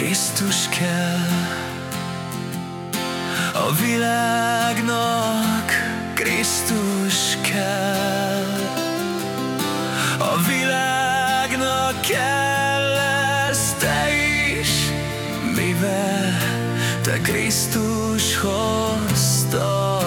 Krisztus kell. A világnak Krisztus kell. A világnak kell ez te is Mivel te Krisztus hoztad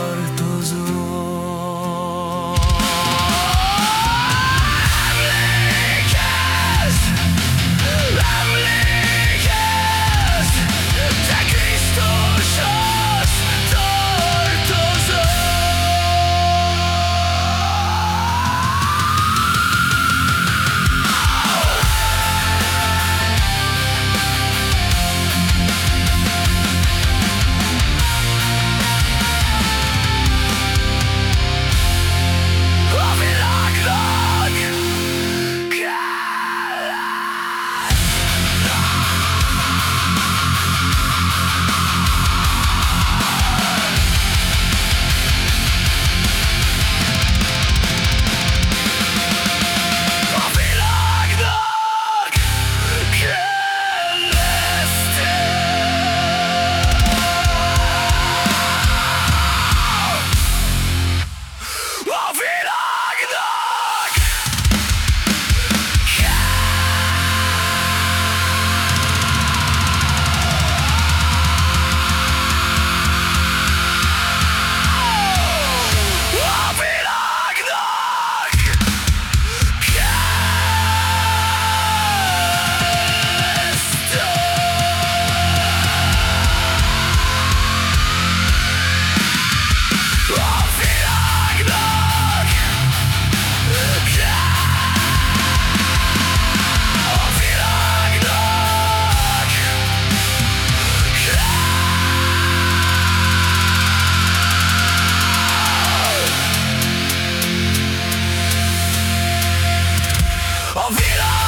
Vila!